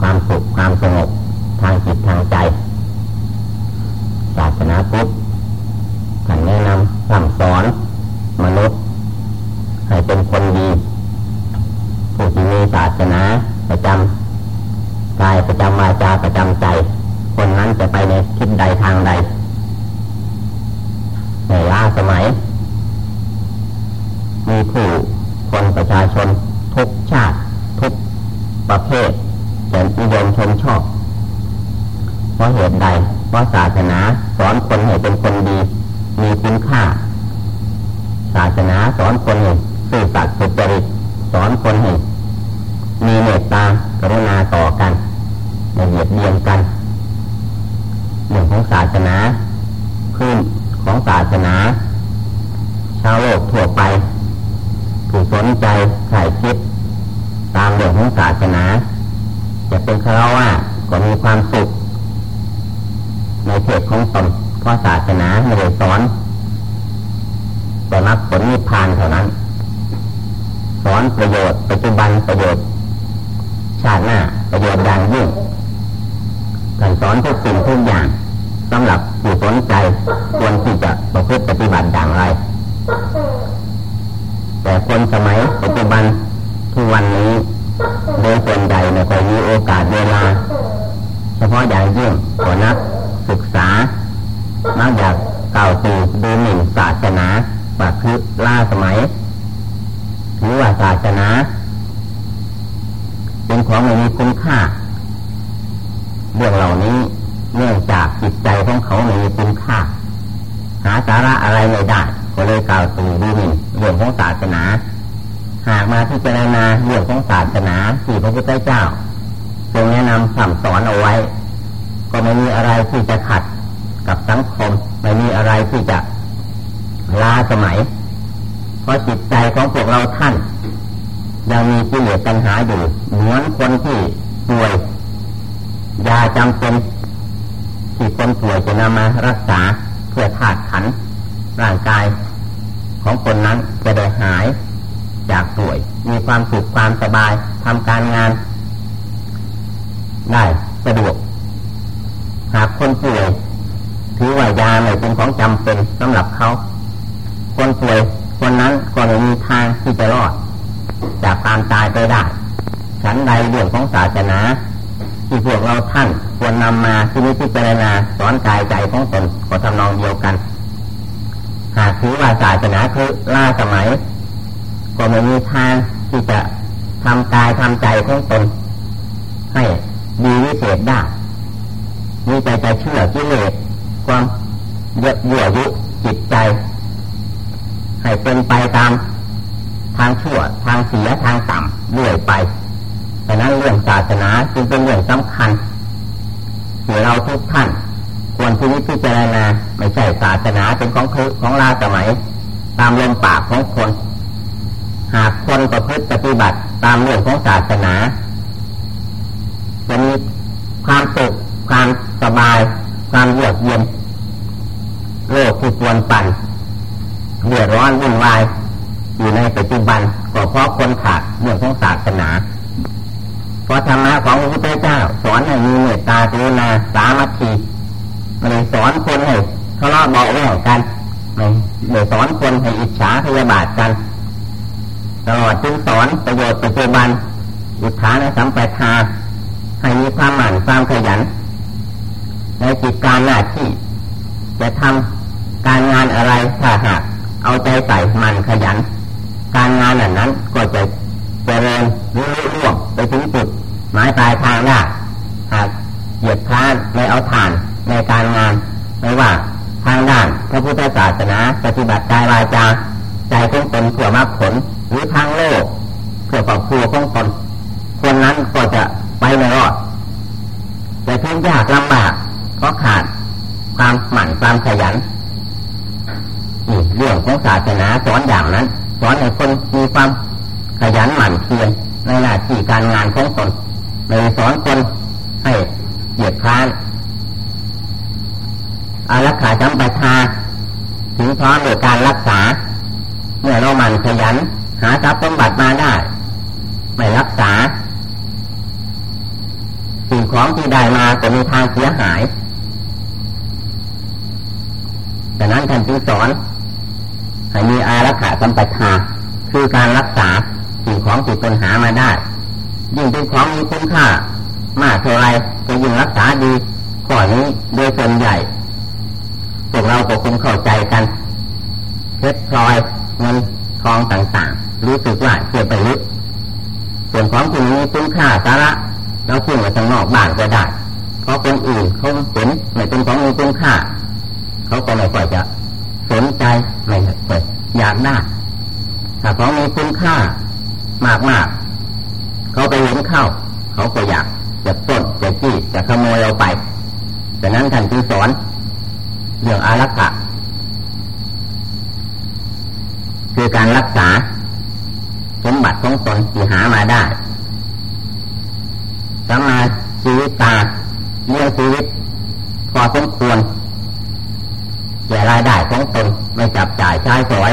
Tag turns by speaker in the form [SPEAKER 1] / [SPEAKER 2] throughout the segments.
[SPEAKER 1] ความสุขความสงบทางจิตทางใจศาสนาพุทธท่านแนะนำสั่งสอนมนุษย์ให้เป็นคนดีผู้ที่มีศาสนาประจำกายประจำวาจาประจำใจ คนนั้นจะไปในทิศใดทางใดในล้าสมัย มีผู้คนประชาชนทุกชาติ ทุกประเภท จะนิยมชมชอบ เพราะเหตุใด เพราะศาสนาสอนคนให้เป็นคนดี มีคุณค่า ศาสนาสอนคนให้ซื่อสัตย์สุจริต สอนคนให้มีเมตตากรุณาต่อกันไม่เหยียดเบียนกันเรื่องของศาสนาพื้นของศาสนา ชาวโลกทั่วไป ผู้สนใจใส่คิด ตามเรื่องของศาสนา จะเป็นคารวะก็มีความสุขในเขตของตนเพราะศาสนาไม่ได้สอน แต่รับผลนิพพานเท่านั้น สอนประโยชน์ปัจจุบันประโยชน์ ชาติหน้าประโยชน์อย่างยิ่งการสอนทุกสิ่งทุกอย่างสำหรับผู้สนใจควรที่จะประพฤติปฏิบัติอย่างไร แต่คนสมัยปัจจุบันทุกวันนี้โดยส่วนใหญ่ไม่ค่อยมีโอกาสเวลา เฉพาะอย่างยิ่งคนนักศึกษามักอยากกล่าวตู่ดูหมิ่นศาสนาปฏิคือล่าสมัยหรือว่าศาสนา เป็นของไม่มีคุณค่าเรื่องเหล่านี้เนื่องจากจิตใจของเขาไม่มีคุณค่า หาสาระอะไรไม่ได้ ก็เลยกล่าวตู่ดูหมิ่นเรื่องของศาสนา หากมาพิจารณาเรื่องของศาสนาที่พ ระพุทธเจ้าทรงแนะนำสั่งสอนเอาไว้ ก็ไม่มีอะไรที่จะขัดกับสังคม ไม่มีอะไรที่จะล้าสมัย เพราะจิตใจของพวกเราท่าน ยังมีกิเลสปัญหาอยู่เหมือนคนที่ป่วยยาจำเป็นที่คนป่วยจะนำมารักษาเพื่อธาตุขันร่างกาย ของคนนั้นจะได้หายจากป่วย มีความสุขความสบายทำการงาน ได้สะดวก หากคนป่วยถือว่ายาไม่เป็นของจำเป็นสำหรับเขา คนป่วยคนนั้นก็ไม่มีทางที่จะรอด จากความตายไปได้ ฉันใดเรื่องของศาสนา ท่านควรนำมาที่นี้พิจารณาสอนกายใจของตนก็ทำนองเดียวกัน หากถือว่าศาสนาคือล่าสมัย ก็ไม่มีทางที่จะทำกายทำใจของตนให้ดีวิเศษได้มีใจใจเชื่อกิเลสความเยอกเยื่อยุจิตใจ ให้เป็นไปตามทางชั่วทางเสียทางต่ำเรื่อยไปดังนั้นเรื่องศาสนาจึงเป็นเรื่องสำคัญ เราทุกท่าน ควรที่พิจารณาไม่ใช่ศาสนาเป็นของคของลาสมัย ตามลมปากของคน หากคนประพฤติปฏิบัติตามเรื่องของศาสนาจะมีความสุขความสบาย ความเยือกเย็นโลกที่ปวนปั่นเดือดร้อนวุ่นวายอยู่ในปัจจุบันก็เพราะคนขาดเรื่องของศาสนา พราะธรรมะของพระพุทธเจ้า สอนให้มีเมตตากรุณาสามัคคีไม่ได้สอนคนให้ทะเลาะเบาแวงกันไม่ได้สอนคนให้อิจฉาพยาบาทกันตลอดจึงสอนประโยชน์ปัจจุบันอุทานสัมปทาให้มีความหมั่นความขยัน ในจิตการหน้าที่ จะทำการงานอะไรถ้าหากเอาใจใส่มันขยัน การงานนั้นก็จะเจริญรุ่งร่วงไปถึงจุดหมาย ปลายทางได้หากเหยียดพลานไม่เอาฐานในการงานไม่ว่าทางด้านพระพุทธศาสนา ปฏิบัติกายวาจาใจของตนเพื่อมรรคผลหรือทางโลกเพื่อครอบครัวของตนคนนั้นก็จะไปไม่รอดจะทุกข์ยากลำบากเพราะขาดความหมั่นความขยันนี่เรื่องของศาสนาสอนอย่างนั้นสอนให้คนมีความขยันหมั่นเพียรในหน้าที่การงานของตน ในสอนคนให้เหยียดค้านอารักขาจำปาทาถึงพร้อมโดยการรักษา เมื่อเราหมั่นขยัน หาทรัพย์สมบัติมาได้ ไม่รักษา สิ่งของที่ได้มาจะมีทางเสียหายดังนั้นท่านจึงสอนให้มีอารักขาสัมปทาคือการรักษาสิ่งของที่ตนหามาได้ ยิ่งเป็นของมีคุณค่ามากเท่าไรจะยิ่งรักษาดีข้อนี้โดยส่วนใหญ่ พวกเราก็คงเข้าใจกันเพชรพลอยเงินทองต่างๆ รู้สึกว่าเสียไปลึกส่วนของที่มีคุณค่าสาระเราขึ้นมาจากนอกบ้านก็ได้เพราะคนอื่นเขาเห็นไม่เป็นของมีคุณค่าเขาก็ไม่ค่อยจะสนใจไม่ค่อยอยากได้ถ้าของมีคุณค่ามากมาก เขาไปเห็นเข้า เขาก็อยากจะต้นจะจี้จะขโมยเราไปแต่นั้นท่านจึงสอนเรื่องอารักขาคือการรักษาสมบัติของตนที่หามาได้สมาชีวิตตาเลี้ยงชีวิต พอสมควรแก่รายได้ของตนไม่จับจ่ายใช้สอย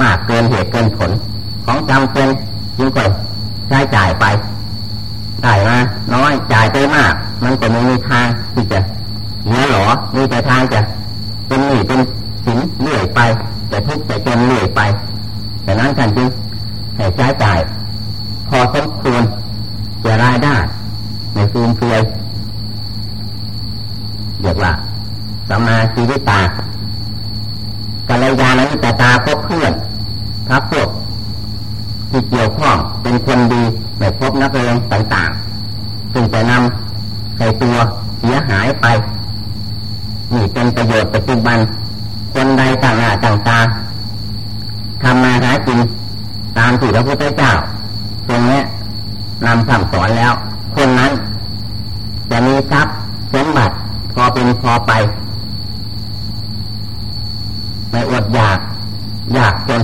[SPEAKER 1] มากเกินเหตุเกินผลของจำเป็นยิ่งกว่า ใช้จ่ายไปได้มาน้อยจ่ายไปมาก มันก็ไม่มีทางที่จะเหลือหรอมีแต่ทางจะเป็นหนี้เป็นสินเลื่อยไปจะทุกข์จะจนเลื่อยไป แต่นั้นท่านจึงให้ใช้จ่าย พอสมควรจะรายได้ในฟูมเฟือยเรียกว่าสัมมาชีวิตากัลยาณมิตรตาพบเพื่อนทับพวกที่เกี่ยว เป็นคนดีไม่พบนักเลงต่างๆซึ่งจะนำใส่ตัวเสียหายไปนี่เป็นประโยชน์ปัจจุบัน คนใดต่างหน้าต่างตาทำมาหาจริงตามที่พระพุทธเจ้าตรงนี้นำคำสอนแล้ว คนนั้น จะมีทรัพย์สมบัติพอเป็นพอไปไม่อดอยาก อยากจน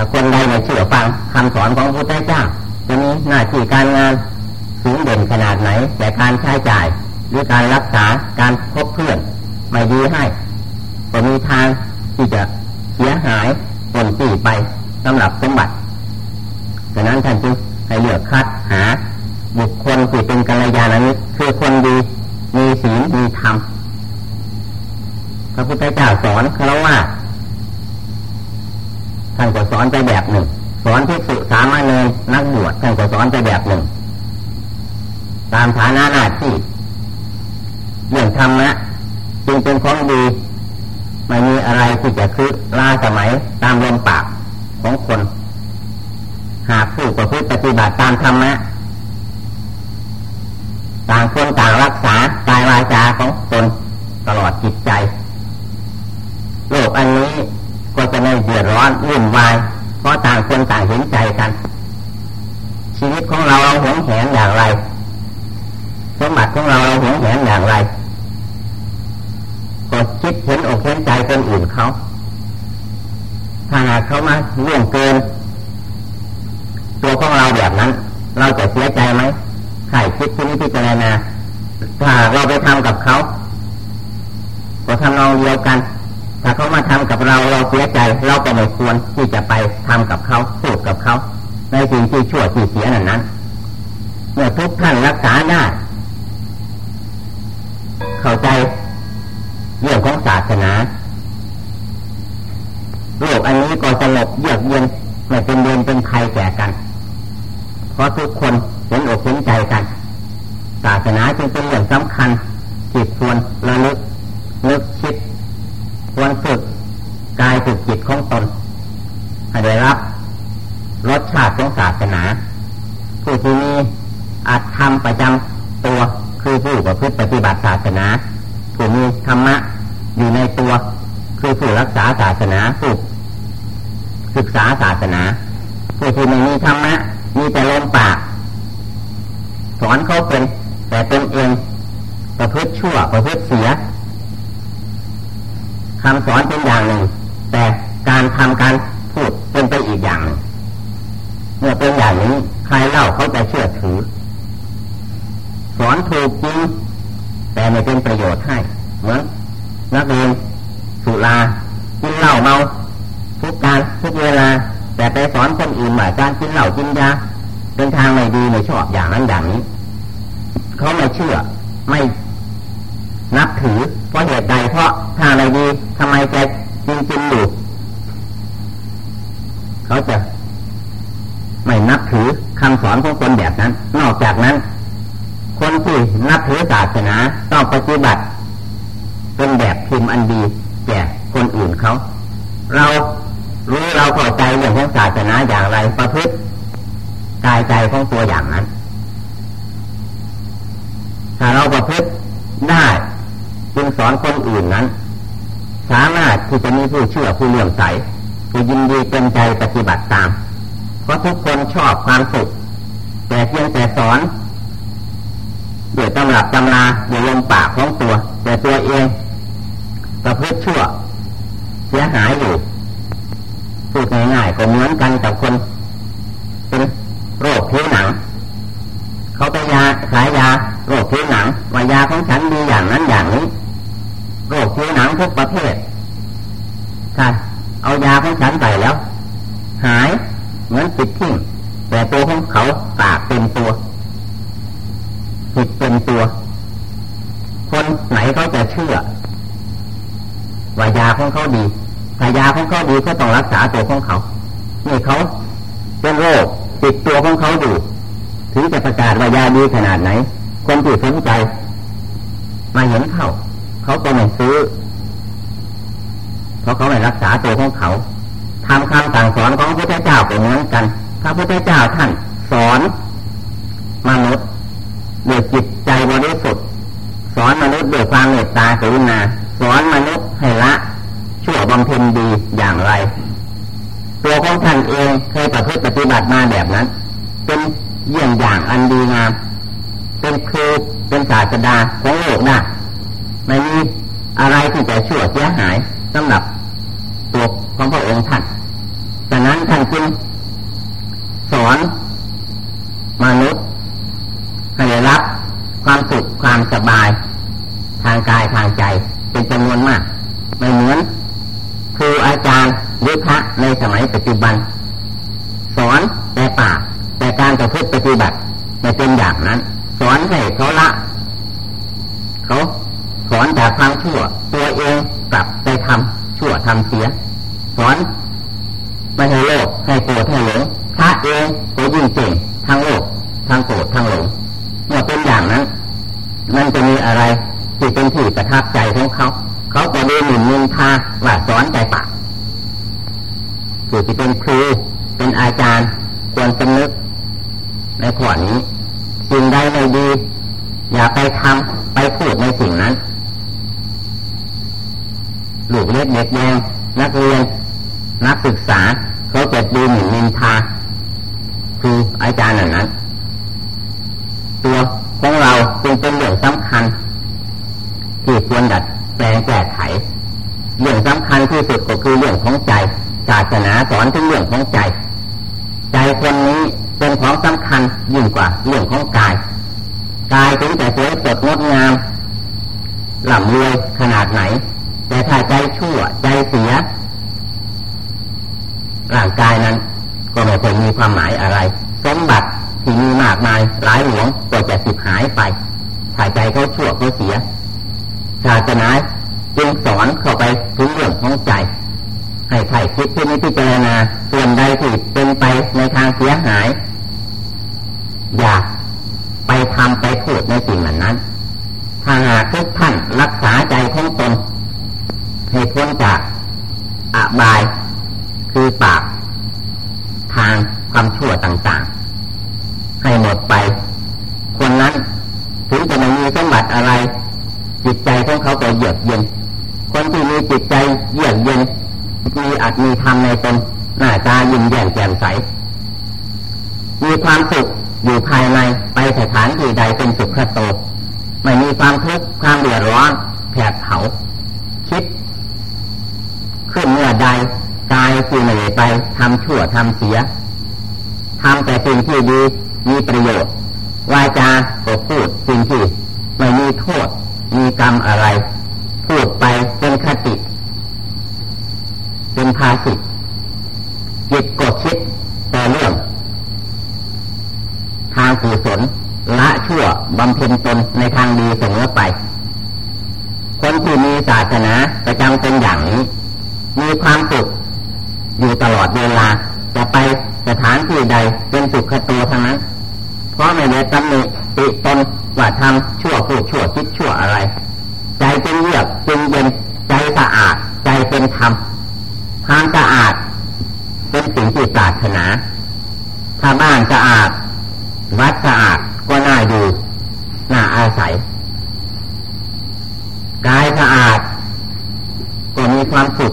[SPEAKER 1] ถ้าคนใดไม่เชื่อฟังคำสอนของพระพุทธเจ้าจะมีหน้าที่การงานสูงเด่นขนาดไหน แต่การใช้จ่าย หรือการรักษาการพบเพื่อน ไม่ดีให้ก็มีทางที่จะเสียหายผลตีไปสำหรับสมบัติดังนั้นท่านจึงให้เลือกคัดหา บุคคลที่เป็นกัลยาณมิตรคือคนดีมีศีลมีธรรมพระพุทธเจ้าสอนเขาว่า ท่านก็สอนไปแบบหนึ่ง สอนที่สุสามเณรนักบวชท่านก็สอนไปแบบหนึ่ง ตามฐานะหน้าที่เรื่องธรรมะจึงเป็นของดีไม่มีอะไรที่จะคือล่าสมัยตามลมปากของคน หากผู้ประพฤติปฏิบัติตามธรรมะต่างคนต่างรักษากายวาจาของตนตลอดจิตใจ โลกอันนี้ก็จะไม่เดือดร้อนวุ่นวายเพราะต่างคนต่างเห็นใจกัน ชีวิตของเราเราหวงแหนอย่างไร สมบัติของ เราเหวงแหนอย่างไรก็คิดเห็นอกเห็นใจคนอื่นเขา ถ้าหากเขามาล่วงเกิน ตัวของเราแบบนั้น เราจะเสียใจไหมใครคิดที่นี้พิจารณาถ้าเราไปทำกับเขาก็ทำนองเดียวกัน ถ้าเขามาทำกับเราเราเสียใจ เราก็ไม่ควรที่จะไปทำกับเขาพูดกับเขา ในสิ่งที่ชั่วที่เสียนั้นนั้นเมื่อทุกท่านรักษาได้ เข้าใจเรื่องของศาสนาโลกอันนี้ก็สงบเยือกเย็นไม่เป็นเวรเป็นภัยแก่กัน เพราะทุกคนเห็นอกเห็นใจกัน ศาสนาจึงเป็นเรื่องสำคัญจิตควรระลึกนึกคิดควรฝึกกายฝึกจิตของตนให้ได้รับรสชาติของศาสนา ผู้ที่มีอาจทำประจำตัว คือผู้ประพฤติปฏิบัติศาสนาผู้มีธรรมะอยู่ในตัว คือผู้รักษาศาสนาผู้ศึกษาศาสนาผู้ที่ไม่มีธรรมะมีแต่ลมปากสอนเขาเป็น แต่ตนเองประพฤติชั่วประพฤติเสียคำสอนเป็นอย่างหนึ่ง แต่การทำการพูดเป็นไปอีกอย่างหนึ่งเมื่อเป็นอย่างนี้ใครเล่าเขาจะเชื่อถือ สอนถูกจริงแต่ไม่เป็นประโยชน์ให้เหมือนนักเรียนสุรากินเหล้าเมาทุกการทุกเวลา แต่ไปสอนคนอื่นว่าการกินเหล้ากินยาเป็นทางไม่ดีไม่ชอบอย่างนั้นอย่างนี้เขาไม่เชื่อไม่นับถือเพราะเหตุใดเพราะทางไม่ดีทำไมจะกินกินอยู่เขาจะไม่นับถือคำสอนของคนแบบนั้น นอกจากนั้น นับถือศาสนาต้องปฏิบัติ เป็นแบบพิมพ์อันดีแก่คนอื่นเขา เรารู้เราเข้าใจเรื่องของศาสนาอย่างไรประพฤติกายใจของตัวอย่างนั้น ถ้าเราประพฤติได้จึงสอนคนอื่นนั้น สามารถที่จะมีผู้เชื่อผู้เลื่อมใสผู้ยินดีเต็มใจปฏิบัติตาม เพราะทุกคนชอบความสุข แต่เพียงแต่สอน ตำรับตำราโดยลมปากของตัว แต่ตัวเองประพฤติชั่วเสียหายอยู่พูดง่ายๆก็เหมือนกันกับคนเป็นโรคผิวหนัง เขาไปยาขายยาโรคผิวหนังว่ายาของฉันดีอย่างนั้นอย่างนี้ โรคผิวหนังทุกประเภทค่ะเอายาของฉันไปแล้ว หายเหมือนปิดทิ้งแต่ตัวของเขาปากเป็นตัว ผิดเป็นตัว คนไหนเขาจะเชื่อว่ายาของเขาดีถ้ายาของเขาดีก็ต้องรักษาตัวของเขานี่เขาเป็นโรคติดตัวของเขาอยู่ถึงจะประกาศว่ายาดีขนาดไหน คนที่สนใจ มาเห็นเขาเขาก็ไม่ซื้อ เพราะเขาไม่รักษาตัวของเขาทำคำสั่งสอนของพระพุทธเจ้าเป็นเหมือนกัน พระพุทธเจ้าท่านสอนมนุษย์ ด้วยจิตใจบริสุทธิ์สอนมนุษย์ด้วยความเมตตากรุณาสอนมนุษย์ให้ละชั่วบำเพ็ญดีอย่างไร ตัวของท่านเองเคยประพฤติปฏิบัติมาแบบนั้น เป็นเยี่ยงอย่างอันดีงามเป็นครูเป็นศาสดาของโลกได้ไม่มีอะไรที่จะชั่วเสียหายสำหรับตัวของพระองค์ท่านดังนั้นท่านจึงสอนมนุษย์ให้รับความสุข ความสบาย ทางกายทางใจ เป็นจำนวนมาก ไม่เหมือนครูอาจารย์หรือพระในสมัยปัจจุบัน สอนแต่ปากแต่การประพฤติปฏิบัติไม่เป็นอย่างนั้น สอนให้เขาละเขาสอนจากความชั่ว ตัวเองกลับไปทำชั่วทำเสีย สอนไม่ให้โลกให้โกรธให้หลงพระเองก็ยิ่งเก่งทั้งโลกทั้งโกรธทั้งหลงเมื่อเป็นอย่างนั้น มันจะมีอะไรที่เป็นที่ประทับใจของเขา เขาจะดูหมิ่นนินทาว่าสอนใจปากผู้ที่เป็นครูเป็นอาจารย์ควรสำนึกในข้อนี้สิ่งใดไม่ดี อย่าไปทำไปพูดในสิ่งนั้นลูกเล็กเด็กแดงนักเรียน นักศึกษาเขาจะดูหมิ่นนินทาคืออาจารย์เหล่านั้น จึงเป็นเรื่องสำคัญ ที่ควรดัดแปลงแก้ไข เรื่องสำคัญที่สุดก็คือเรื่องของใจศาสนาสอนถึงเรื่องของใจ ใจคนนี้เป็นของสำคัญยิ่งกว่าเรื่องของกายกายถึงแต่สวยสดงดงามหล่ำรวยขนาดไหน แต่ถ้าใจชั่วใจเสียร่างกายนั้น ก็ไม่เคยมีความหมายอะไรสมบัติที่มีมากมายหลายหลวงก็จะสิบหายไป ถ้าใจเขาชั่วเขาเสียศาสนาจึงสอนเข้าไปถึงเรื่องของใจให้ใครคิดที่นี้พิจารณาส่วนใดที่เป็นไปในทางเสียหาย อย่าไปทำไปพูดในสิ่งเหล่านั้น ถ้าหากทุกท่านรักษาใจของตนให้พ้นจากอบายคือปากทางความชั่วต่างๆ ให้หมดไป คนนั้นถึงจะไม่มีสม บัติอะไร จิตใจของเขาก็เยือกเย็น คนที่มีจิตใจเยือกเย็น มีอัตมีธรรมในตนหน้าตายิ้มแย้มแจ่มใส มีความสุขอยู่ภายในไปสถานที่ใดเป็นสุขโตไม่มีความทุกข์ความเดือดร้อนแผดเผาคิด ขึ้นเมื่อใดกายคือเหนื่อยไปทำชั่วทำเสียทำแต่สิ่งที่ดีมีประโยชน์วาจาก็พูดสิ่งที่ ไม่มีโทษ มีกรรมอะไร พูดไปเป็นคติ เป็นภาสิตจิตกดคิดแต่เรื่อง ทางกุศลละชั่วบำเพ็ญตนในทางดีเสมอไป คนที่มีศาสนาประจำเป็นอย่างนี้ มีความสุขอยู่ตลอดเวลาจะไปสถานที่ใดเป็นสุขตัวทั้งนั้น เพราะไม่ได้ตำหนิติตน ว่าทำชั่วพูดชั่วคิดชั่วอะไร ใจเป็นเยือกเป็นเย็นใจสะอาด ใจเป็นธรรมความสะอาด เป็นสิ่งที่ปรารถนา ถ้าบ้านสะอาด วัดสะอาดก็น่าอยู่น่าอาศัยกายสะอาด ก็มีความสุข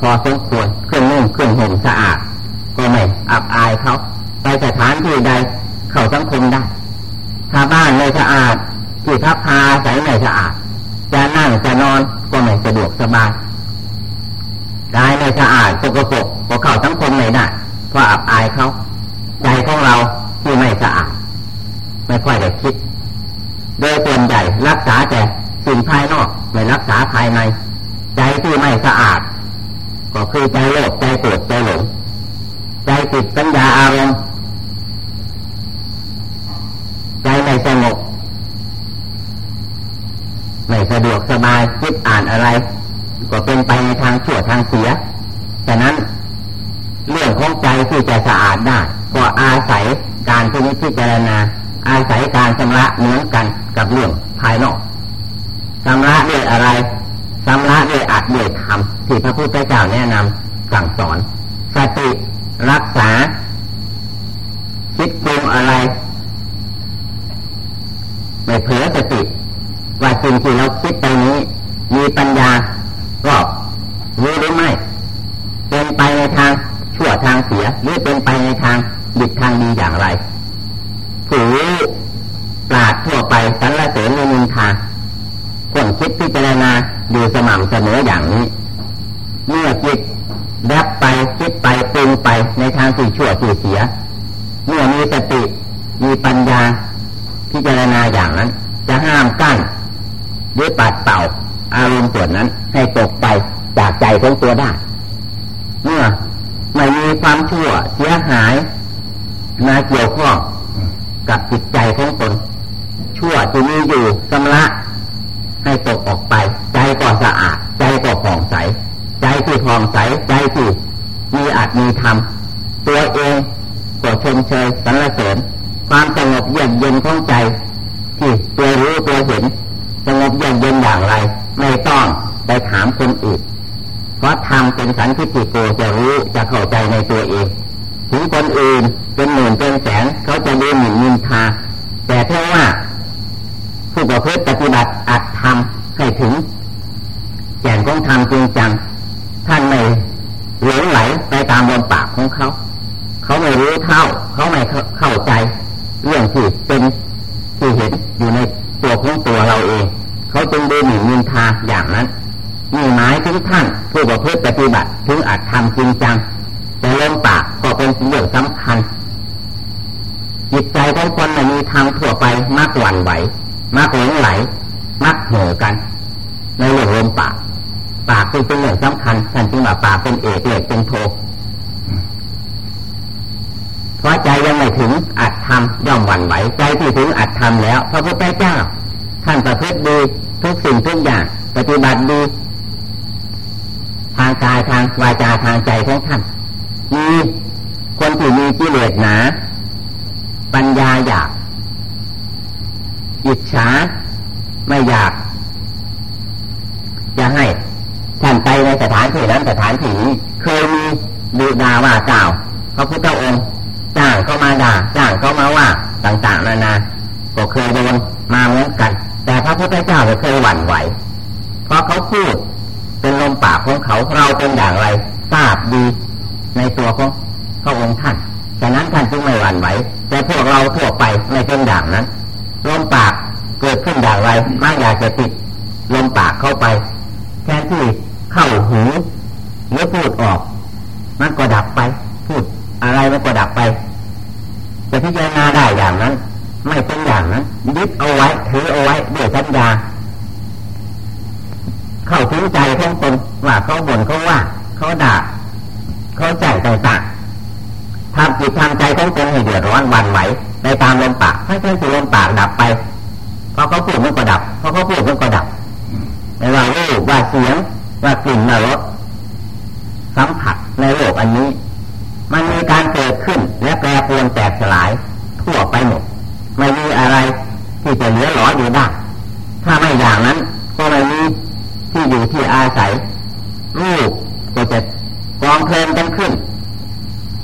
[SPEAKER 1] พอสมควรเครื่องนุ่งเครื่องห่มสะอาด ก็ไม่อับอายเขาไปสถานที่ใด เขาสังคมได้ ถ้าบ้านไม่สะอาดที่พักพาใส่ไม่สะอาด จะนั่งจะนอนก็ไม่สะดวกสบายกายไม่สะอาดสกปรกก็เข้าสังคมไม่ได้เพราะอับอายเขาใจของเราที่ไม่สะอาด ไม่ค่อยได้คิด โดยส่วนใหญ่รักษาแต่สิ่งภายนอกไม่รักษาภายใน ใจที่ไม่สะอาด ก็คือใจโลภใจโกรธใจหลงใจติดสัญญาอารมณ์ใจไม่สงบไม่สะดวกสบายคิดอ่านอะไร ก็เป็นไปในทางชั่วทางเสียฉะนั้นเรื่องของใจที่จะสะอาดได้ก็อาศัยการพิจารณาอาศัยการชำระเหมือนกันกับเรื่องภายนอกชำระด้วยอะไรชำระด้วยอัดด้วยธรรมที่พระพุทธเจ้าแนะนำสั่งสอนสติรักษา คิดปรุงอะไร ไม่เผลอสติ ว่าสิ่งที่เราคิดไปนี้ มีปัญญารอบรู้หรือไม่ เป็นไปในทางชั่วทางเสีย หรือเป็นไปในทางดิบทางดีอย่างไรผู้ปราดทั่วไปสรรเสริญในนินทาคนคิดพิจารณาอยู่สม่ำเสมออย่างนี้ เมื่อจิตดับไปคิดไปปรุงไปในทางสี่ชั่วสี่เสีย เมื่อมีสติมีปัญญาพิจารณาอย่างนั้น จะห้ามกั้น ด้วยปัดเป่า อารมณ์ส่วนนั้น ให้ตกไปจากใจของตัวได้ เมื่อไม่มีความชั่วเสียหายมาเกี่ยวข้องกับจิตใจของตนชั่วที่มีอยู่สำละ ให้ตกออกไป ใจก็สะอาด ใจก็ผ่องใส ใจที่ผ่องใส ใจที่มีอาจมีธรรมตัวเองก็ชมเชยสรรเสริญ ความสงบเยือกเย็นของใจ ที่ตัวรู้ตัวเห็น สงบเยือกเย็นอย่างไร ไม่ต้องไปถามคนอื่น เพราะธรรมเป็นสันติโกจะรู้จะเข้าใจในตัวเองถึงคนอื่นเป็นหมื่นเป็นแสนเขาจะดูหมิ่นนินทาแต่ถ้าว่าผู้ประพฤติปฏิบัติอัดทำให้ถึงแก่นของธรรมจริงจังท่านไม่หลงไหลไปตามลมปากของเขา เขาไม่รู้เท่า เขาไม่เข้าใจ เรื่องที่เป็นที่เห็นอยู่ในตัวของตัวเราเอง เขาจึงดูหมิ่นนินทาอย่างนั้นนี่หมายถึงท่านผู้ประพฤติปฏิบัติถึงอัดทำจริงจัง แต่ลมปากก็เป็นเรื่องสำคัญ จิตใจของคนไม่มีทางทั่วไปมากหวั่นไหวมักหลงไหล มักเห่อกัน ในเรื่องลมปาก ปากเป็นเรื่องสำคัญท่านจึงว่าปากเป็นเอกเอกเป็นโทเพราะใจยังไม่ถึงอัดทำย่อมหวั่นไหวใจที่ถึงอัดทำแล้วพระพุทธเจ้า ท่านประพฤติดี ทุกสิ่งทุกอย่าง ปฏิบัติดี ทางกายทางวาจาทางใจของท่านมีคนที่มีกิเลสหนา ปัญญาอยากอิจฉาไม่อยาก จะให้ท่านไปในสถานที่นั้นสถานที่นี้เคยมีดูดาว่าเก่าพระพุทธองค์จ้างเขามาด่าจ้างเขามาว่าต่างๆนานาก็เคยโดนมาเหมือน ระพุทธเจ้าไม่เคยหวั่นไหว เพราะเขาพูดเป็นลมปากของเขาเราเป็นอย่างไรทราบดีในตัวของพระองค์ท่านฉะนั้นท่านจึงไม่หวั่นไหว แต่พวกเราทั่วไปไม่เป็นอย่างนั้น ลมปากเกิดขึ้นอย่างไรไม่อยากจะติดลมปากเข้าไปแทนที่เข้าหูหรือพูดออก มันก็ดับไป พูดอะไรมันก็ดับไปจะพิจารณาได้อย่างนั้น ไม่เป็นอย่างนั้นยึดเอาไว้ถือเอาไว้ด้วยสัญญาเข้าถึงใจของตนว่าเขาบ่นเขาว่า เขาด่าเขาใจต่างๆทำจิตทำใจของตนให้เดือดร้อนวันไหวในตามลมปากให้เช่นลมปากดับไปพอเขาพูดมันก็ดับพอเขาพูดมันก็ดับไม่ว่ารูปว่าเสียงว่ากลิ่นว่ารสสัมผัสในโลกอันนี้ มันมีการเกิดขึ้นและแปรปรวนแตกสลาย ทั่วไปหมดไม่มีอะไร ที่จะเหลือหลออยู่ได้ถ้าไม่อย่างนั้นก็ไม่มีที่อยู่ที่อาศัยรูปก็จะกองเพลินกันขึ้น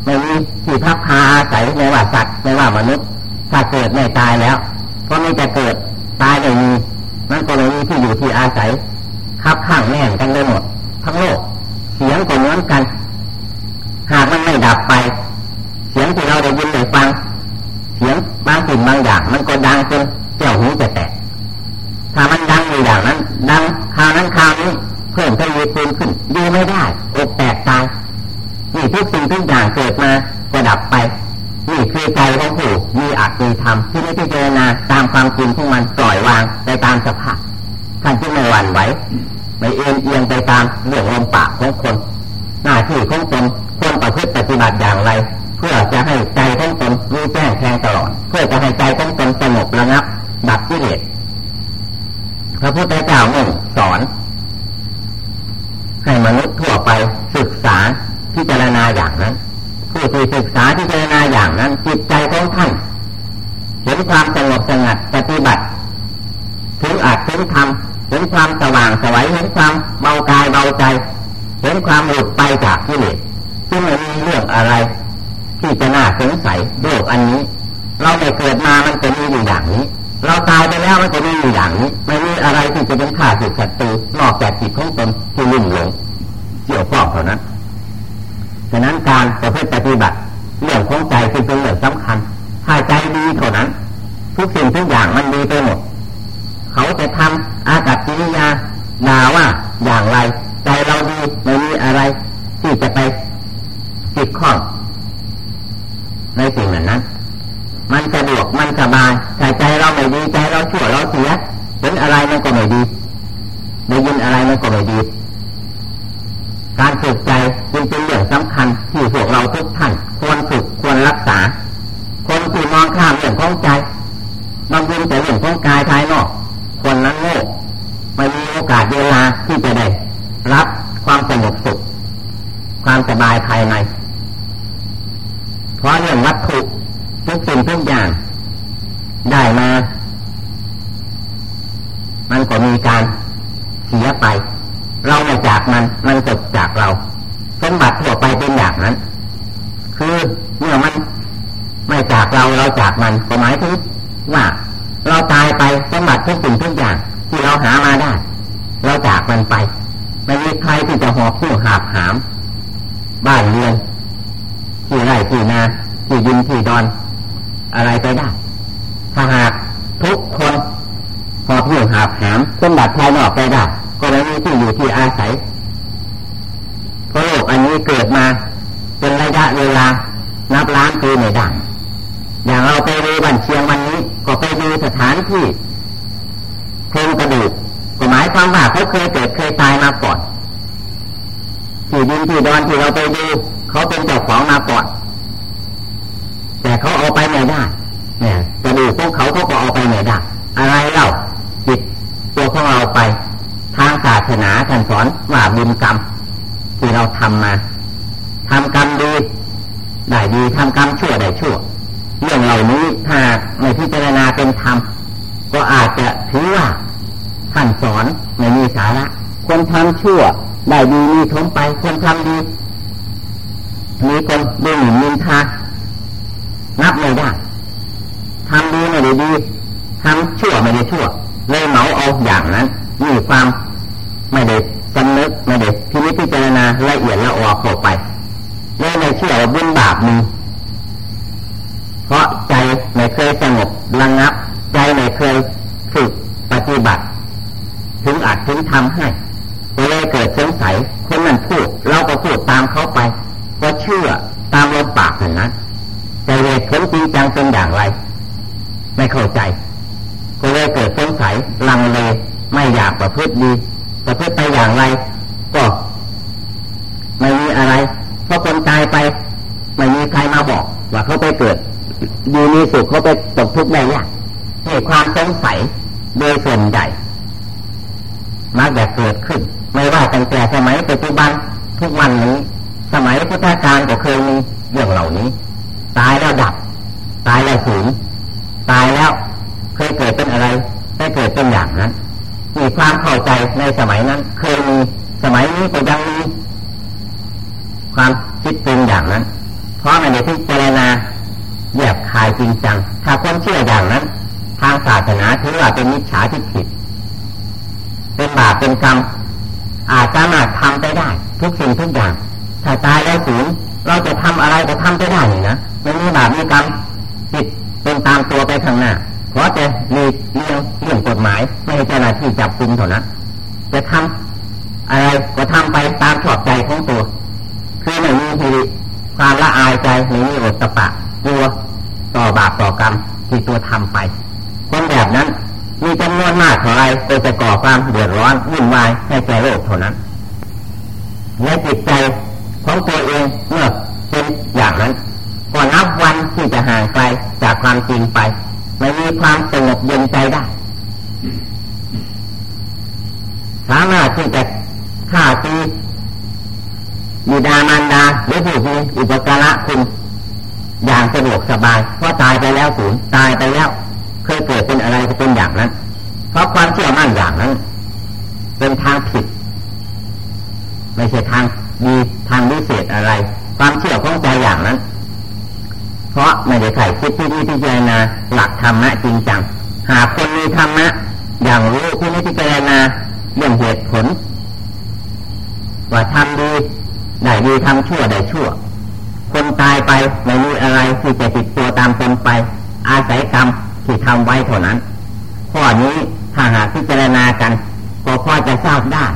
[SPEAKER 1] ไม่มีที่พักพาอาศัยไม่ว่าสัตว์ไม่ว่ามนุษย์ถ้าเกิดไม่ตายแล้ว ก็ไม่จะเกิดตายไม่มีมันก็ไม่มีที่อยู่ที่อาศัยคับข้างแน่นกันเลยหมด ทั้งโลก เสียงก็เหมือนกัน หากมันไม่ดับไป เสียงที่เราได้ยินได้ฟัง เสียงบางสิ่งบางอย่างมันก็ดังจน เจ้าหูจะแตกถ้ามันดังอยู่อย่างนั้น ดังคราวนั้นคราวนี้เพิ่มทวีคูณขึ้นดูไม่ได้อกแตกตายนี่ทุกสิ่งทุกอย่างเกิดมาก็ดับไปนี่คือใจของผู้มีอัตมีธรรมที่ไม่พิจารณาตามความจริงของมันปล่อยวางไปตามสภาพท่านที่ไม่หวั่นไหวไม่เอียงเอียงไปตามเรื่องลมปากของคน หน้าที่ของตนควรประพฤติปฏิบัติอย่างไร เพื่อจะให้ใจของตนรู้แจ้งแทงตลอด เพื่อจะให้ใจของตนสงบระงับ ดับกิเลสพระพุทธเจ้าเน่งสอน ให้มนุษย์ทั่วไปศึกษาพิจารณาอย่างนั้นผู้ที่ศึกษาพิจารณาอย่างนั้น จิตใจของท่านเห็นความสงบสงัดปฏิบัติถึงอาจถึงธรรมเห็นความสว่างสวัยเห็นความเบากายเบาใจ เห็นความหลุดไปจากที่เหลือซึ่งไม่มีเรื่องอะไร ที่จะน่าสงสัยโลกอันนี้ เราไม่เกิดมามันจะมีอยู่อย่างนี้เราตายไปแล้วมันจะมีอยู่อย่างนี้ไม่มีอะไรที่จะเป็นข้าศึกศัตรูนอกจากจิตของตนที่ลุ่มหลงเกี่ยวข้องเท่านั้นฉะนั้นการประพฤติปฏิบัติเรื่องของใจเป็นเรื่องสำคัญถ้าใจดีเท่านั้น ทุกสิ่งทุกอย่างมันดีไปหมด เขาจะทำอากัศกิริยาด่าว่าอย่างไร ใจเราดีไม่มีอะไร ที่จะไปติด ข้องในสิ่งนั้นมันสะดวกมันสบายแต่ใจเราไม่ดีใจเราชั่วเราเสียเห็นอะไรมันก็ไม่ดีได้ยินอะไรมันก็ไม่ดี การฝึกใจจึงเป็นเรื่องสำคัญที่พวกเราทุกท่านควรฝึกควรรักษา คนที่มองข้ามเรื่องของใจบางคนแต่เรื่องของกายภายนอก คนนั้นโง่ไม่มีโอกาสเวลาที่จะได้รับความสงบสุขความสบายภายใน เพราะเรื่องวัตถุทุกสิ่งทุกอย่าง ได้มา มันก็มีการเสียไป เราไม่จากมัน มันจบจากเราสมบัติทั่วไปเป็นอย่างนั้น คือเมื่อมันไม่จากเราเราจากมันก็หมายถึงว่า เราตายไปสมบัติทุกสิ่งทุกอย่าง ที่เราหามาได้ เราจากมันไปไม่มีใครที่จะหอบผู้หาบหาม บ้านเรือนที่ไร่ที่นาที่ดินที่ดอนอะไรไปได้ ถ้าหากทุกคนพอเพื่อหาหามสมบัติภายนอกไปได้ ก็ไม่มีที่อยู่ที่อาศัยเพราะโลกอันนี้เกิดมา เป็นระยะเวลา นับล้านปีไม่ได้อย่างเราไปดูบันเชียงวันนี้ ก็ไปดูสถานที่ โครงกระดูกก็หมายความว่าเขาเคยเกิดเคยตายมาก่อนที่ดินที่ดอนที่เราไปดูเขาเป็นเจ้าของมาก่อน แต่เขาเอาไปไม่ได้เนี่ยจะดูพวกเขาเขาก็เอาไปไม่ได้ อะไรเล่าจิตตัวของเราไป ทางศาสนาท่านสอนว่าบุญกรรม ที่เราทำมาทำกรรมดีได้ดีทำกรรมชั่วได้ชั่ว เรื่องเหล่านี้ถ้าไม่พิจารณาเป็นธรรม ก็อาจจะถือว่าท่านสอนไม่มีสาระคนทำชั่ว ได้ดีมีทมไป คนทำดี มีคนดูหมิ่นนินทานับไม่ได้ทำดีไม่ได้ดีทำชั่วไม่ได้ชั่วเลยเหมาเอาอย่างนั้นมีความไม่ได้สำนึกไม่ได้พิจารณาละเอียดละออเข้าไปไม่ไม่เชื่อว่าบุญบาปมีเพราะใจไม่เคยสงบระงับ ใจไม่เคยฝึกปฏิบัติ ถึงอาจถึงทำให้ก็เลยเกิดสงสัยคนนั้นพูดเราก็พูดตามเขาไปก็เชื่อตามลมปากเหมือนนั้นแต่เหตุผลจริงจังเป็นอย่างไร ไม่เข้าใจ ก็เลยเกิดสงสัยลังเลไม่อยากประพฤติดีประพฤติไปอย่างไร ก็ไม่มีอะไรเพราะคนตายไป ไม่มีใครมาบอก ว่าเขาไปเกิดดีมีสุขเขาไปตกทุกข์ได้ยาก ให้ความสงสัยโดยส่วนใหญ่มักจะเกิดขึ้น ไม่ว่าตั้งแต่สมัยปัจจุบันทุกวันนี้ สมัยพุทธกาลก็เคยมีเรื่องเหล่านี้ ตายแล้วดับ ตายแล้วสูญตายแล้ว เคยเกิดเป็นอะไรได้เกิดเป็นอย่างนั้นมีความเข้าใจในสมัยนั้น เคยมีสมัยนี้ก็ยังมีความคิดเป็นอย่างนั้น เพราะมันในที่เจรณาแยบคายจริงจัง ถ้าคนเชื่ออย่างนั้น ทางศาสนาถือว่าเป็นมิจฉาทิฏฐิเป็นบาปเป็นกรรมอาจจะมาทำไปได้ ทุกสิ่งทุกอย่าง ถ้าตายแล้วสูญเราจะทำอะไรก็ทำไปได้นี่นะไม่มีบาปมีกรรมจิตเป็นตามตัวไปข้างหน้าเพราะจะมีเรื่องเรื่องกฎหมายไม่ให้เจ้าหน้าที่จับกุมเท่านั้นจะทำอะไรก็ทำไปตามชอบใจของตัว คือไม่มีทีความละอายใจไม่มีอดตะปะกลัวต่อบาปต่อกรรมที่ตัวทำไป คนแบบนั้น มีจำนวนมากเท่าไรก็จะก่อความเดือดร้อนวุ่นวายให้แก่โลกเท่านั้น และจิตใจของตัวเองเมื่อเป็นอย่างนั้นก็นับวันที่จะห่างไกลจากความจริงไป ไม่มีความสงบเย็นใจได้สามารถที่จะฆ่าตีมีดามารดาหรือผู้มีอุปการะคุณ อย่างสะดวกสบายเพราะตายไปแล้วสูญตายไปแล้ว เคยเกิดเป็นอะไรก็เป็นอย่างนั้น เพราะความเชื่อมั่นอย่างนั้น เป็นทางผิด ไม่ใช่ทางดีทางวิเศษอะไร ความเชื่อของใจอย่างนั้น เพราะไม่ได้ไข่คิดที่นี่ที่เจรณาหลักธรรมะจริงจัง หากคนมีธรรมะ อย่างรู้ที่นี่ที่เจรณาเรื่องเหตุผล ว่าทำดีได้ดีทำชั่วได้ชั่ว คนตายไปไม่มีอะไรที่จะติดตัวตามตนไป อาศัยกรรม ที่ทำไว้เท่านั้นข้อนี้ถ้าหากพิจารณากันก็พอจะทราบได้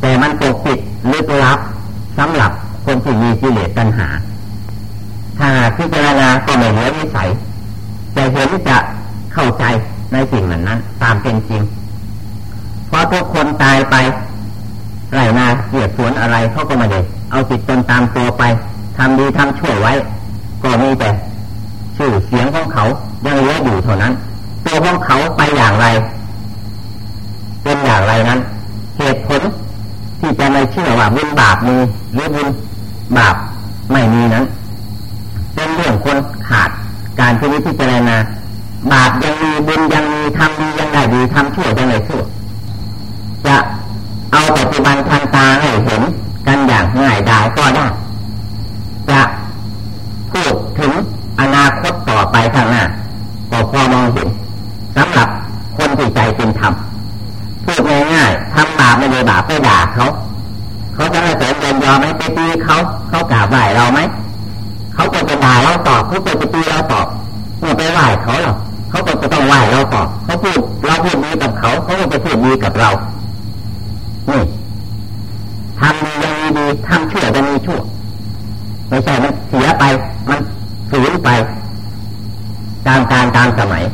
[SPEAKER 1] แต่มันปกปิดลึกลับสำหรับคนที่มีกิเลสตัณหา ถ้าหากพิจารณาก็ไม่เหลือวิสัยจะเห็นจะเข้าใจในสิ่งเหล่านั้น ตามเป็นจริง เพราะทุกคนตายไปไรนาเกียดสวนอะไรเขาก็ไม่ได้เอาจิตตนตามตัวไปทำดีทำช่วยไว้ ก็มีแต่ชื่อเสียงของเขา ยังเหลืออยู่เท่านั้น ตัวของเขาไปอย่างไร เป็นอย่างไรนั้น เหตุผลที่จะไม่เชื่อว่าบุญบาปมีหรือบุญบาปไม่มีนั้น เป็นเรื่องคนขาดการพิจพจารณาบาปยังมีบุญยังมีทำดียังได้ดีทำชั่วยังไงชั่วจะเอาปัจจุบันทันตาให้เห็นกันอย่างง่ายดายก็ได้จะพูดถึงอนาคตต่อไปข้างหน้าก็พอมองเห็นสำหรับคนที่ใจเป็นธรรมพูดง่ายๆทำบาปไม่ได้บาปไปด่าเขา เขาจะไม่เสริมเยินยอมไหมไปตีเขาเขากราบไหวเราไหมเขาก็จะด่าเราตอบเขาก็จะตีเราตอบเมื่อไปไหวเขาหรอเขาก็จะต้องไหวเราตอบเขาพูดเราพูดดีกับเขาเขาก็จะพูดดีกับเรานี่ทำดียังมีดีทำชั่วยังมีชั่วไม่ใช่มันเสียไป มันสูญไป ตามการตามสมัย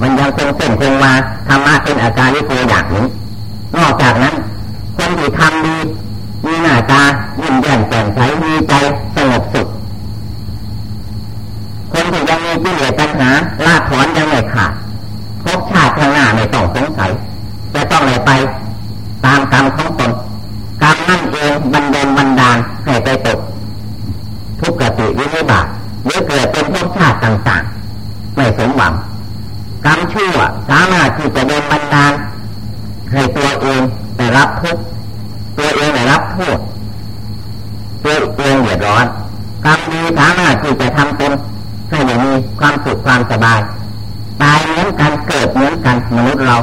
[SPEAKER 1] มันยังคงเส้นคงมาธรรมะเป็นอาการที่โกอย่างนี้ นอกจากนั้น คนที่ทำดี มีหน้าตายิ้มแย้มแจ่มใสมีใจสงบสุข คนที่ยังมีกิเลสปัญหาลาถอนยังไม่ขาดพบชาติข้างหน้าไม่ต้องสงสัย จะต้องไหนไป ตามกรรมของตนกรรมนั่นเองบันดลบันดาลให้ไปตกทุกขติวิริบาตหรือเกิดเป็นภพชาติต่างๆ ไม่สมหวังกรรมชั่วสามารถที่จะโดนบันดาลให้ตัวเองได้รับทุกตัวเองได้รับโทษตัวเองเดือดร้อนกรรมดีสามารถที่จะทำตนให้มีความ สุขความสบายตายเหมือนกันเกิดเหมือนกันมนุษย์เรา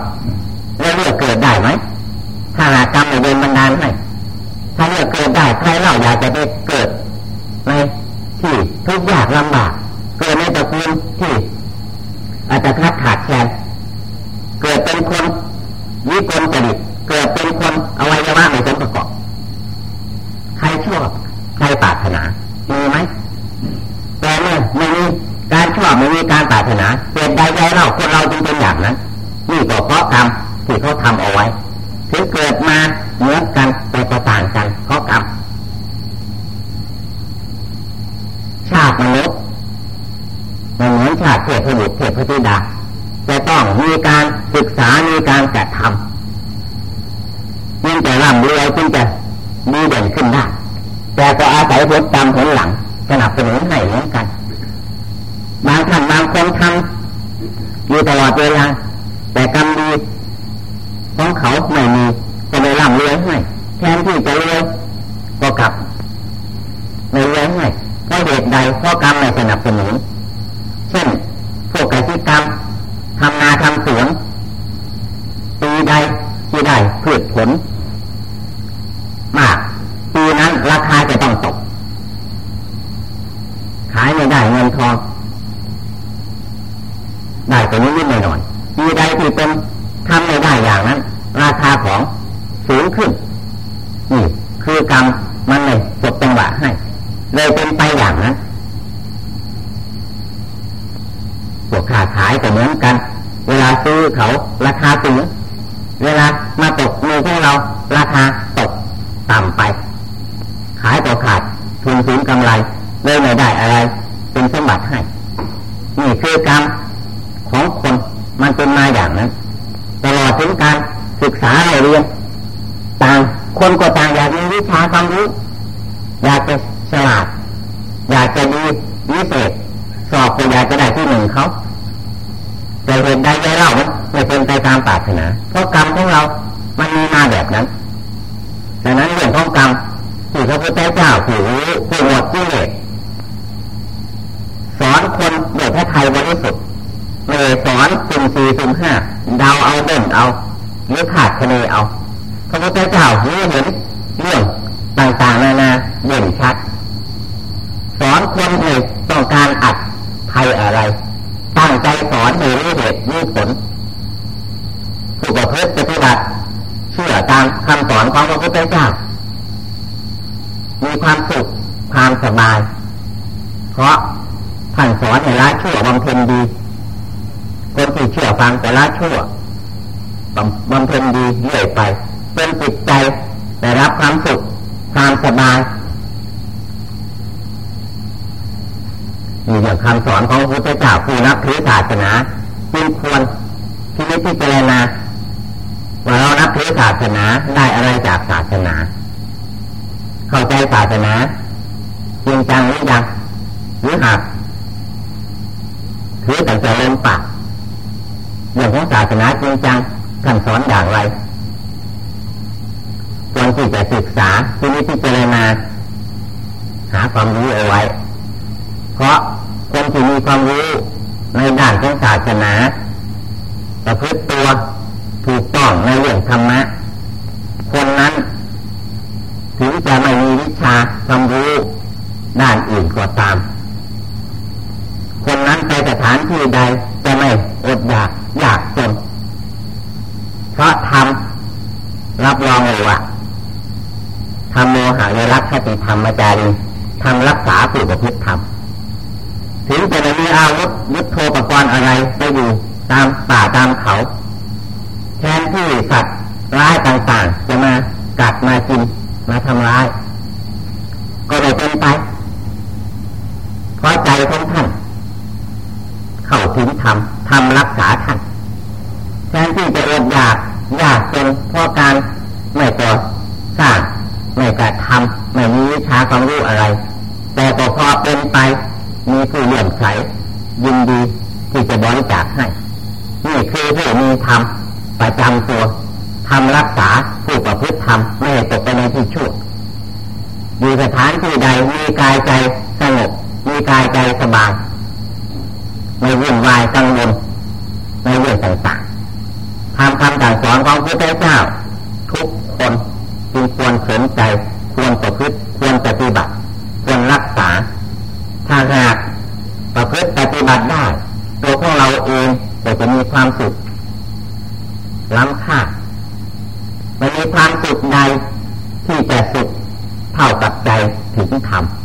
[SPEAKER 1] แล้วเลือกเกิดได้ไหมถ้าหากกรรมไม่โดนบันดาลให้ ถ้าเลือกเกิดได้ใครเล่าอยากจะไปเกิดในที่ทุกข์ยากลำบากเกิดในตระกูลที่อาจจะขาดขาดแคลนเกิดเป็นคนวิกลจริตเกิดเป็นคนอวัยวะไม่สมประกอบใครชอบใครปรารถนามีไหมแต่เมื่อไม่มีการชอบไม่มีการปรารถนาเหตุใดใจเราคนเราจึงเป็นอย่างนั้นนี่ก็เพราะกรรมที่เขาทำเอาไว้ถึงเกิดมาเหมือนกันแต่ก็ต่างกันเพราะกรรมชาติมนุษย์มันเหมือนชาติเทพบุตรเทพธิดาจะต้องมีการศึกษา มีการกระทำยิ่งจะร่ำรวยจึงจะมีเด่นขึ้นได้ แต่ก็อาศัยผลกรรมผลหลังสนับสนุนให้เหมือนกัน บางท่านบางคนทำอยู่ตลอดเวลาแต่กรรมดีของเขาไม่มีก็เลยร่ำรวยให้แทนที่จะรวยก็กลับไม่รวยให้เพราะเหตุใดเพราะกรรมไม่ส นับสนุนเช่นพวกกิจกรรมทำนาทำสวนปีใดที่ได้พืชผล มากปีนั้นราคาจะต้องตก ขายไม่ได้เงินทองได้แต่นิดๆหน่อยๆปีใดที่เป็นทำไม่ได้อย่างนั้น ราคาของสูงขึ้นนี่คือกรรมมันเลยจบจังหวะให้ เลยเป็นไปอย่างนั้นพวกขาขายก็เหมือนกัน เวลาซื้อเขาราคาสูงเวลามาตกมือของเรา ราคาตกต่ำไป ขายต่อขาดทุนสูงกำไรเลยไม่ได้อะไร เป็นสมบัติให้ นี่คือกรรมของคนมันเป็นมาอย่างนั้นตลอดถึงการศึกษาเรียนต่างคนก็ต่างอยากมีวิชาความรู้ อยากจะฉลาด อยากจะดีวิเศษสอบก็อยากจะได้ที่หนึ่งเขาแต่เห็นได้ใจเราไม่เป็นไปตามปรารถนา เพราะกรรมของเรา มันมีมาแบบนั้นดังนั้นเรื่องของกรรมที่พระพุทธเจ้าผู้รู้ผู้หมดผู้เหตุสอนคนโดยพระไทยบริสุทธิ์ไม่สอนสุ่มสี่สุ่มห้าเดาเอาเด่นเอาหรือขาดคะเนเอาพระพุท ธเจ้ารู้เห็นเรื่องต่างๆนานาเด่นชัด สอนคนในต้องการอัดไทยอะไร ตั้งใจสอนให้รู้เหตุรู้ผลผู้ประพฤติปฏิบัติเชื่อตามคำสอนของพระพุทธเจ้า มีความสุขความสบาย เพราะท่านสอนให้ละชั่วบำเพ็ญดี คนที่เชื่อฟังแต่ละชั่วบำเพ็ญดีเรื่อยไปเป็นจิตใจได้รับความสุขความสบายนี่ อย่างคำสอนของพระพุทธเจ้าผู้นับถือศาสนาจึงควรที่นิพพิจารณาว่าเรานับถือศาสนาได้อะไรจากศาสนา เข้าใจศาสนาจริงจังหรือยังหรือหักถือแต่จะลมปากเรื่องของศาสนาจริงจังท่านสอนอย่างไรควรที่จะศึกษาที่นี้พิจารณาหาความรู้เอาไว้ มีความรู้ในด้านของศาสนาประพฤติตัวถูกต้องในเรื่องธรรมะ คนนั้น ถึงจะไม่มีวิชาความรู้ด้านอื่นก็ตาม คนนั้นไปสถานที่ใดจะไม่อดอยากอยากจนเพราะทำรับรองเลยว่าทำโมหะในรักคติธรรมจารีทำรักษาผู้ประพฤติธรรม ถึงจะมีอาวุธยุทโธปกรณ์อะไรไปอยู่ตามป่าตามเขา แทนที่สัตว์ร้ายต่างๆ จะมากัดมากินมาทำร้าย ก็ได้เป็นไปเพราะใจของท่านเข้าถึงธรรมทำรักษาท่านแทนที่จะอดอยากยากจนเพราะการไม่ก่อสร้างไม่กระทำไม่มีวิชาความรู้อะไร แต่ก็พอเป็นไป ผู้เลื่อมใสยินดีที่จะบริจาคให้ นี่คือผู้มีธรรมประจำตัวทำรักษาผู้ประพฤติธรรมไม่ให้ตกไปในที่ชั่วอยู่สถานที่ใดมีกายใจสงบมีกายใจสบายไม่วุ่นวายกังวลในเรื่องต่างๆทำคำสั่งสอนของพระเจ้า ทุกคนจึงควรสนใจ ควรประพุทธ ที่จะสุขเท่ากับใจถึงทำ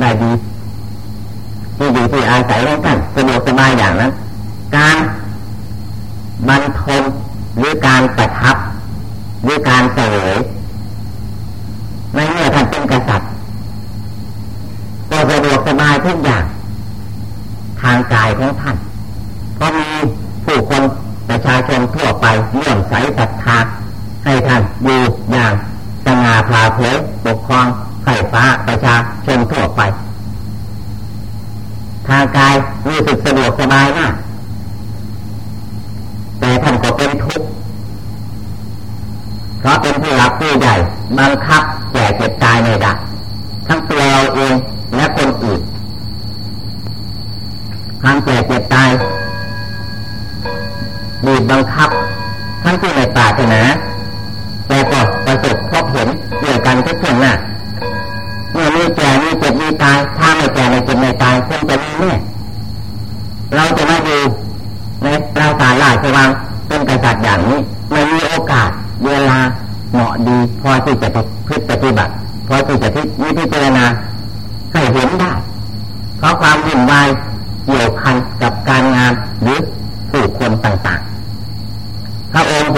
[SPEAKER 1] ได้ดีที่อยู่ที่อาศัยของท่านสะดวกสบายอย่างนั้นการบรรทมหรือการประทับหรือการเสว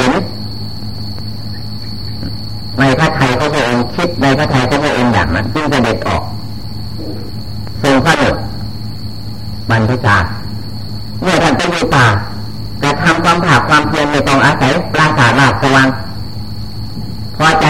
[SPEAKER 1] ห็นในพระไทัยของพระองค์คิดในพระไทัยของพระองค์อย่างนั้นจึงจะเด็ดออกทรงพระหนุบรรพชาเมื่อท่านไปอยู่ป่าแต่ทำความผาความเพียรในตองอาศัยปราสาทลาบสว่างพอใจ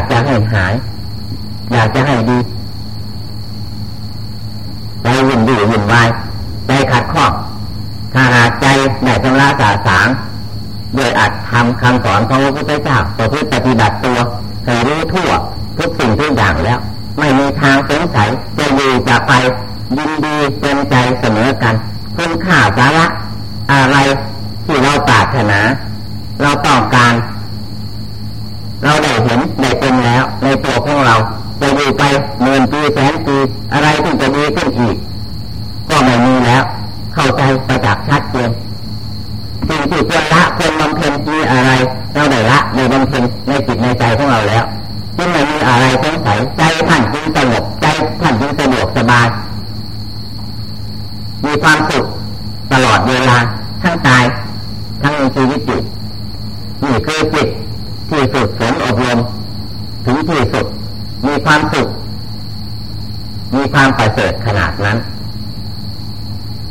[SPEAKER 1] ากจะให้หาย อยากจะให้ดีใจวุ่นวี่วุ่นวายใจขัดข้องถ้าหาใจในชำระสาสางโดยอัดทำคำสอนของพระพุทธเจ้าต่อพื่อปฏิบัติตัวให้รู้ทั่ว ทุกสิ่งทุกอย่างแล้ว ไม่มีทางสงสัยจะอยู่จะไปยินดีเต็มใจเสมอกันคุณค่าสาระอะไรที่เราปรารถนา เราต้องการ เราได้เห็นได้เป็นแล้ว ในตัวของเราจะดูไปหมื่นปีแสนปีอะไรที่จะดีขึ้นอีก ก็ไม่มีแล้ว เข้าใจประจักษ์ชัดเจนสิ่งที่ควรละควรบำเพ็ญมีอะไร เราได้ละในบำเพ็ญในจิตในใจของเราแล้วจึงไม่มีอะไรสงสัยใจท่านจึงสงบใจท่านจึงสะดวกสบายมีความสุขตลอดเวลาทั้งตายทั้งชีวิตจิตนี่คือจิต ที่สุดฝนอบรมถึงที่สุดมีความสุข มีความประเสริฐขนาดนั้น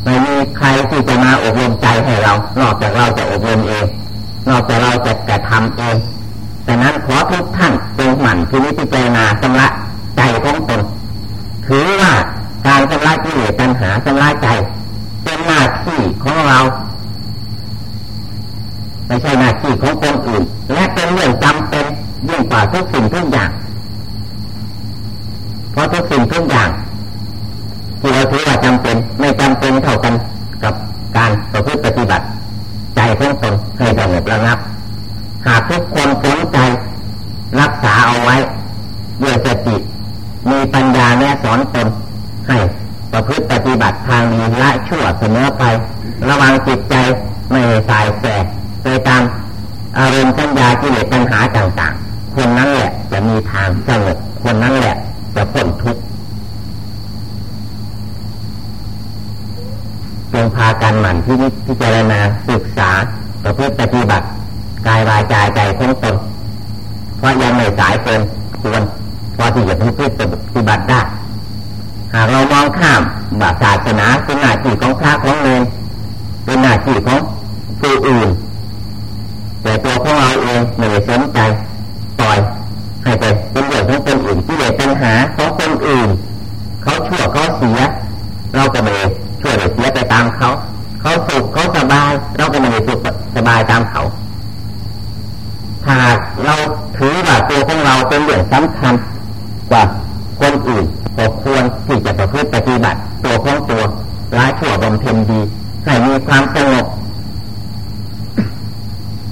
[SPEAKER 1] ไม่มีใครที่จะมาอบรมใจให้เรา นอกจากเราจะอบรมเอง นอกจากเราจะกระทำเองแต่นั้นขอทุกท่านจงหมั่นที่นิพพานาสำระใจของตนถือว่าการสำระกิเลสตัณหาสำระใจ เป็นหน้าที่ของเรา ไม่ใช่หน้าที่ของคนอื่น และเป็นเรื่องจำเป็นยิ่งกว่าทุกสิ่งทุกอย่าง เพราะทุกสิ่งทุกอย่างที่เราถือว่าจำเป็นไม่จำเป็นเท่ากันกับการประพฤติปฏิบัติ ใจของตนให้สงบระงับ หากทุกคนสนใจ รักษาเอาไว้ด้วยสติมีปัญญาแนะสอนตนให้ประพฤติปฏิบัติทางดีละชั่วเสมอไประวังจิตใจไม่สายแส ตามอารมณ์สัญญากิเลสปัญหาต่าง ๆ คนนั้นแหละจะมีทางสงบคนนั้นแหละจะพ้นทุกข์จงพากันหมั่นที่นิพิจารณาศึกษาประพฤติปฏิบัติกายวาจาใจของตนเพราะยังไม่สายเกินควรพอที่จะพึ่งปฏิบัติได้ หากเรามองข้ามบาศาสนาเป็นหน้าที่ของพระของเนรเป็นหน้าที่ของผู้อื่น เราเองไม่ได้สนใจปล่อย ให้ไปเป็นเรื่องของคนอื่นที่เดือดปัญหาของคนอื่น เขาชั่วเขาเสีย เราก็ไม่ช่วยเสียไปตามเขา เขาสุขเขาสบาย เราก็ไม่ได้สุขสบายตามเขาหากเราถือว่าตัวของเราเป็นเรื่องสำคัญกว่าคนอื่นก็ควรที่จะประพฤติปฏิบัติตัวของตัวร้ายชั่วบำเพ็ญดีให้มีความสงบ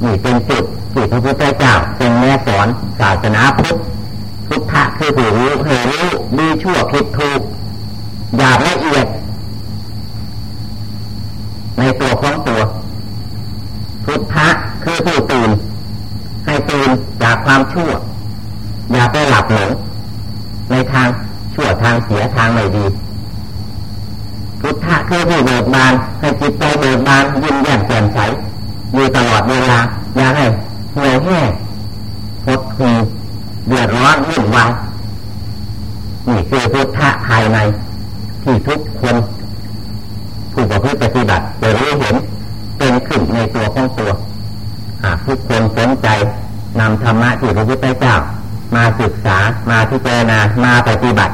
[SPEAKER 1] นี่เป็นจุด ที่พระพุทธเจ้าเป็นแม่สอนศาสนาพุทธพุทธะคือผู้รู้ให้รู้ดีชั่วผิดถูกอย่าละเอียด ในตัวของตัวพุทธะคือผู้ตื่นให้ตื่นจากความชั่ว อย่าไปหลับหลงในทางชั่วทางเสียทางไม่ดี พุทธะคือผู้เบิกบานให้จิตใจเบิกบานยิ้มแย้มแจ่มใสอยู่ตลอดเวลาอย่าให้ เหี่ยแห้งหดหูเดือดร้อนวุ่นวายนี่คือพุทธะภายใน ที่ทุกคนผู้ประพฤติปฏิบัติจะรู้เห็นเป็นขึ้นในตัวของตัวหากทุกคนสนใจนำธรรมะที่พระพุทธเจ้ามาศึกษามาพิจารณามาปฏิบัติ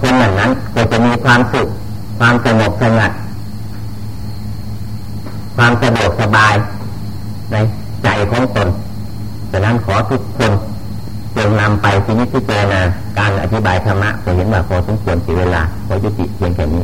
[SPEAKER 1] คนเหล่านั้นก็จะมีความสุขความสงบสงัด ความสะดวกสบายในใจของตนดังนั้นขอทุกคนจงนำไปที่นิพพานาการอธิบายธรรมะจะเห็นว่าพอสมควรสีเวลาขอยุติเพียงแค่นี้